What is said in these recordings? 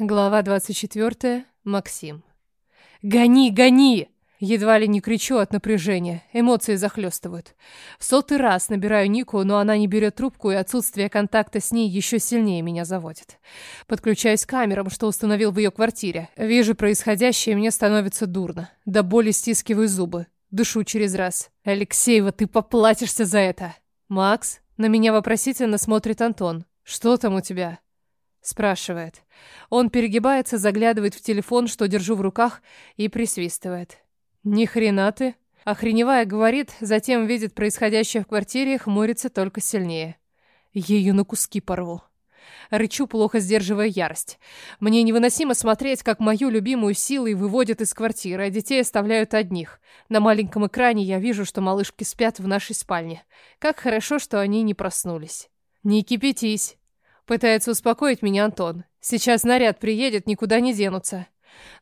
Глава 24. Максим. «Гони, гони!» Едва ли не кричу от напряжения. Эмоции захлестывают. В сотый раз набираю Нику, но она не берет трубку, и отсутствие контакта с ней еще сильнее меня заводит. Подключаюсь к камерам, что установил в ее квартире. Вижу происходящее, и мне становится дурно. До боли стискиваю зубы. Дышу через раз. «Алексеева, ты поплатишься за это!» «Макс?» На меня вопросительно смотрит Антон. «Что там у тебя?» Спрашивает. Он перегибается, заглядывает в телефон, что держу в руках, и присвистывает. «Ни хрена ты!» Охреневая, говорит, затем видит происходящее в квартире хмурится только сильнее. Ее на куски порву. Рычу, плохо сдерживая ярость. Мне невыносимо смотреть, как мою любимую силой выводят из квартиры, а детей оставляют одних. На маленьком экране я вижу, что малышки спят в нашей спальне. Как хорошо, что они не проснулись. «Не кипятись!» Пытается успокоить меня Антон. Сейчас наряд приедет, никуда не денутся.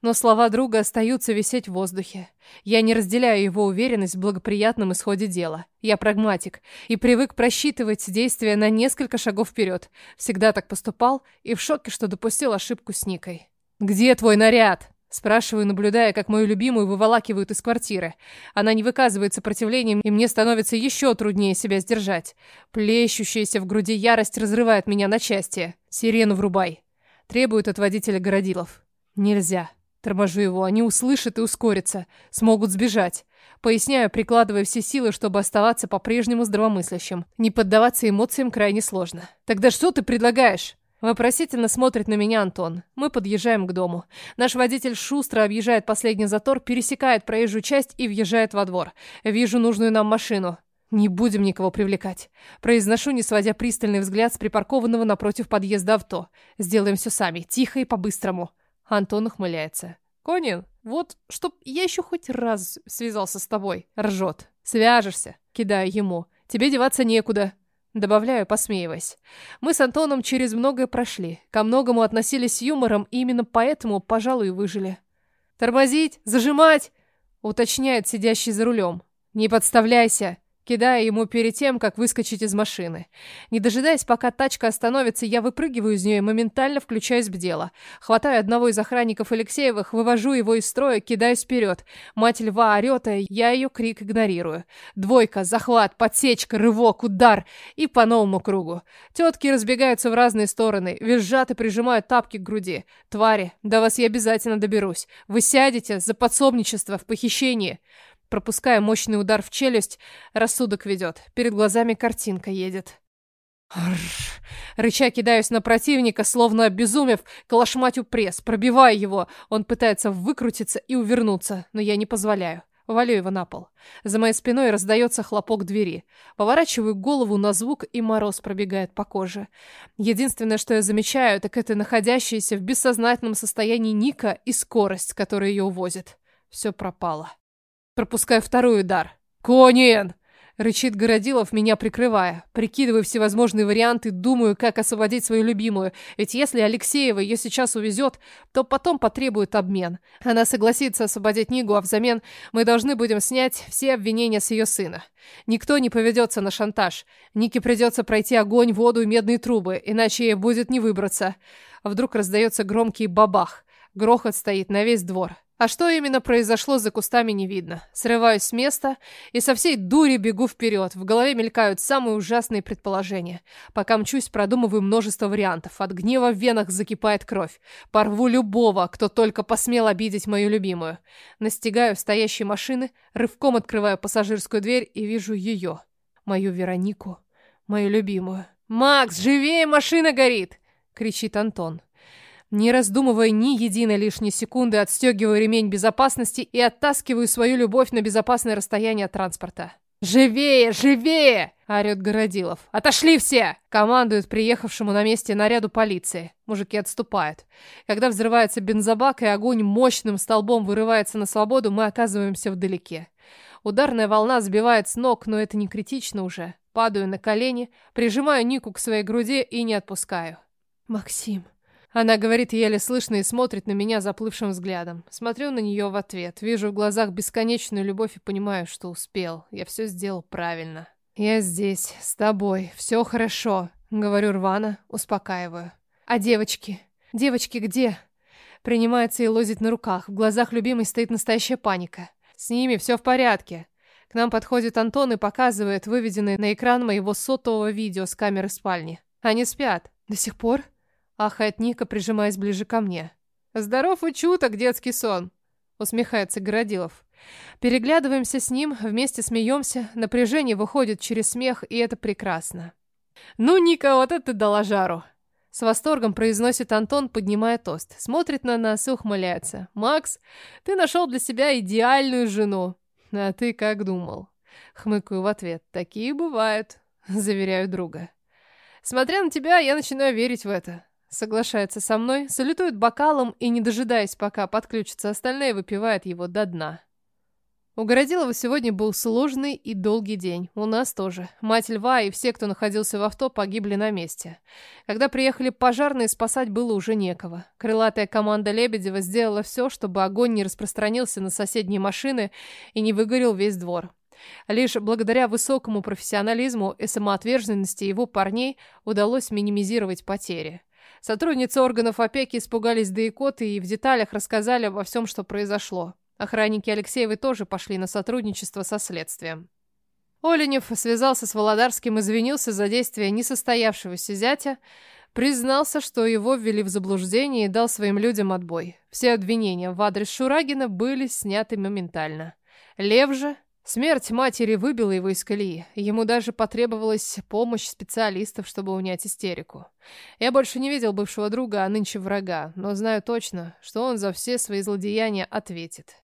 Но слова друга остаются висеть в воздухе. Я не разделяю его уверенность в благоприятном исходе дела. Я прагматик и привык просчитывать действия на несколько шагов вперед. Всегда так поступал и в шоке, что допустил ошибку с Никой. «Где твой наряд?» Спрашиваю, наблюдая, как мою любимую выволакивают из квартиры. Она не выказывает сопротивлением, и мне становится еще труднее себя сдержать. Плещущаяся в груди ярость разрывает меня на части. Сирену врубай. Требует от водителя Городилов. Нельзя. Торможу его. Они услышат и ускорятся. Смогут сбежать. Поясняю, прикладывая все силы, чтобы оставаться по-прежнему здравомыслящим. Не поддаваться эмоциям крайне сложно. Тогда что ты предлагаешь? Вопросительно смотрит на меня Антон. Мы подъезжаем к дому. Наш водитель шустро объезжает последний затор, пересекает проезжую часть и въезжает во двор. Вижу нужную нам машину. Не будем никого привлекать. Произношу, не сводя пристальный взгляд с припаркованного напротив подъезда авто. Сделаем все сами, тихо и по-быстрому. Антон ухмыляется. Конин, вот, чтоб я еще хоть раз связался с тобой. Ржет. Свяжешься. Кидаю ему. Тебе деваться некуда. Добавляю, посмеиваясь. Мы с Антоном через многое прошли, ко многому относились юмором, и именно поэтому, пожалуй, выжили. «Тормозить! Зажимать!» — уточняет сидящий за рулем. «Не подставляйся!» Кидая ему перед тем, как выскочить из машины. Не дожидаясь, пока тачка остановится, я выпрыгиваю из нее и моментально включаюсь в дело. Хватаю одного из охранников Алексеевых, вывожу его из строя, кидаюсь вперед. Мать льва орет, а я ее крик игнорирую. Двойка, захват, подсечка, рывок, удар и по новому кругу. Тетки разбегаются в разные стороны, визжат и прижимают тапки к груди. Твари, до вас я обязательно доберусь. Вы сядете за подсобничество в похищении. Пропуская мощный удар в челюсть, рассудок ведет. Перед глазами картинка едет. Рш. Рыча кидаюсь на противника, словно обезумев, калашматью пресс, пробиваю его. Он пытается выкрутиться и увернуться, но я не позволяю. Валю его на пол. За моей спиной раздается хлопок двери. Поворачиваю голову на звук, и мороз пробегает по коже. Единственное, что я замечаю, так это находящаяся в бессознательном состоянии Ника и скорость, которая ее увозит. Все пропало. Пропускаю второй удар. «Конин!» — рычит Городилов, меня прикрывая. Прикидываю всевозможные варианты, думаю, как освободить свою любимую. Ведь если Алексеева ее сейчас увезет, то потом потребует обмен. Она согласится освободить Нигу, а взамен мы должны будем снять все обвинения с ее сына. Никто не поведется на шантаж. Нике придется пройти огонь, воду и медные трубы, иначе ей будет не выбраться. Вдруг раздается громкий бабах. Грохот стоит на весь двор. А что именно произошло за кустами не видно. Срываюсь с места и со всей дури бегу вперед. В голове мелькают самые ужасные предположения. Пока мчусь, продумываю множество вариантов. От гнева в венах закипает кровь. Порву любого, кто только посмел обидеть мою любимую. Настигаю стоящей машины, рывком открываю пассажирскую дверь и вижу ее. Мою Веронику. Мою любимую. «Макс, живее, машина горит!» — кричит Антон. Не раздумывая ни единой лишней секунды, отстегиваю ремень безопасности и оттаскиваю свою любовь на безопасное расстояние от транспорта. «Живее! Живее!» – орёт Городилов. «Отошли все!» – командует приехавшему на месте наряду полиции. Мужики отступают. Когда взрывается бензобак и огонь мощным столбом вырывается на свободу, мы оказываемся вдалеке. Ударная волна сбивает с ног, но это не критично уже. Падаю на колени, прижимаю Нику к своей груди и не отпускаю. «Максим!» Она говорит еле слышно и смотрит на меня заплывшим взглядом. Смотрю на нее в ответ. Вижу в глазах бесконечную любовь и понимаю, что успел. Я все сделал правильно. «Я здесь, с тобой. Все хорошо», — говорю рвано, успокаиваю. «А девочки?» «Девочки где?» Принимается и лозит на руках. В глазах любимой стоит настоящая паника. «С ними все в порядке». К нам подходит Антон и показывает выведенное на экран моего сотового видео с камеры спальни. Они спят. До сих пор? Ахает Ника, прижимаясь ближе ко мне. «Здоров и чуток, детский сон!» Усмехается Городилов. Переглядываемся с ним, вместе смеемся, напряжение выходит через смех, и это прекрасно. «Ну, Ника, вот это ты дала жару!» С восторгом произносит Антон, поднимая тост. Смотрит на нас и ухмыляется. «Макс, ты нашел для себя идеальную жену. А ты как думал?» Хмыкаю в ответ. «Такие бывают», — заверяю друга. Смотря на тебя, я начинаю верить в это. Соглашается со мной, салютует бокалом и, не дожидаясь, пока подключатся остальные, выпивает его до дна. У Городилова сегодня был сложный и долгий день. У нас тоже. Мать Льва и все, кто находился в авто, погибли на месте. Когда приехали пожарные, спасать было уже некого. Крылатая команда Лебедева сделала все, чтобы огонь не распространился на соседние машины и не выгорел весь двор. Лишь благодаря высокому профессионализму и самоотверженности его парней удалось минимизировать потери. Сотрудницы органов опеки испугались до икоты и в деталях рассказали обо всем, что произошло. Охранники Алексеевой тоже пошли на сотрудничество со следствием. Оленев связался с Володарским, извинился за действия несостоявшегося зятя, признался, что его ввели в заблуждение и дал своим людям отбой. Все обвинения в адрес Шурагина были сняты моментально. Лев же Смерть матери выбила его из колеи. Ему даже потребовалась помощь специалистов, чтобы унять истерику. Я больше не видел бывшего друга, а нынче врага, но знаю точно, что он за все свои злодеяния ответит.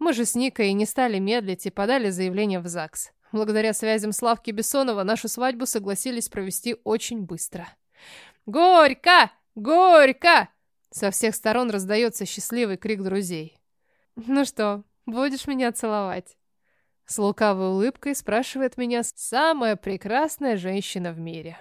Мы же с Никой не стали медлить и подали заявление в ЗАГС. Благодаря связям Славки Бессонова нашу свадьбу согласились провести очень быстро. «Горько! Горько!» Со всех сторон раздается счастливый крик друзей. «Ну что, будешь меня целовать?» С лукавой улыбкой спрашивает меня самая прекрасная женщина в мире.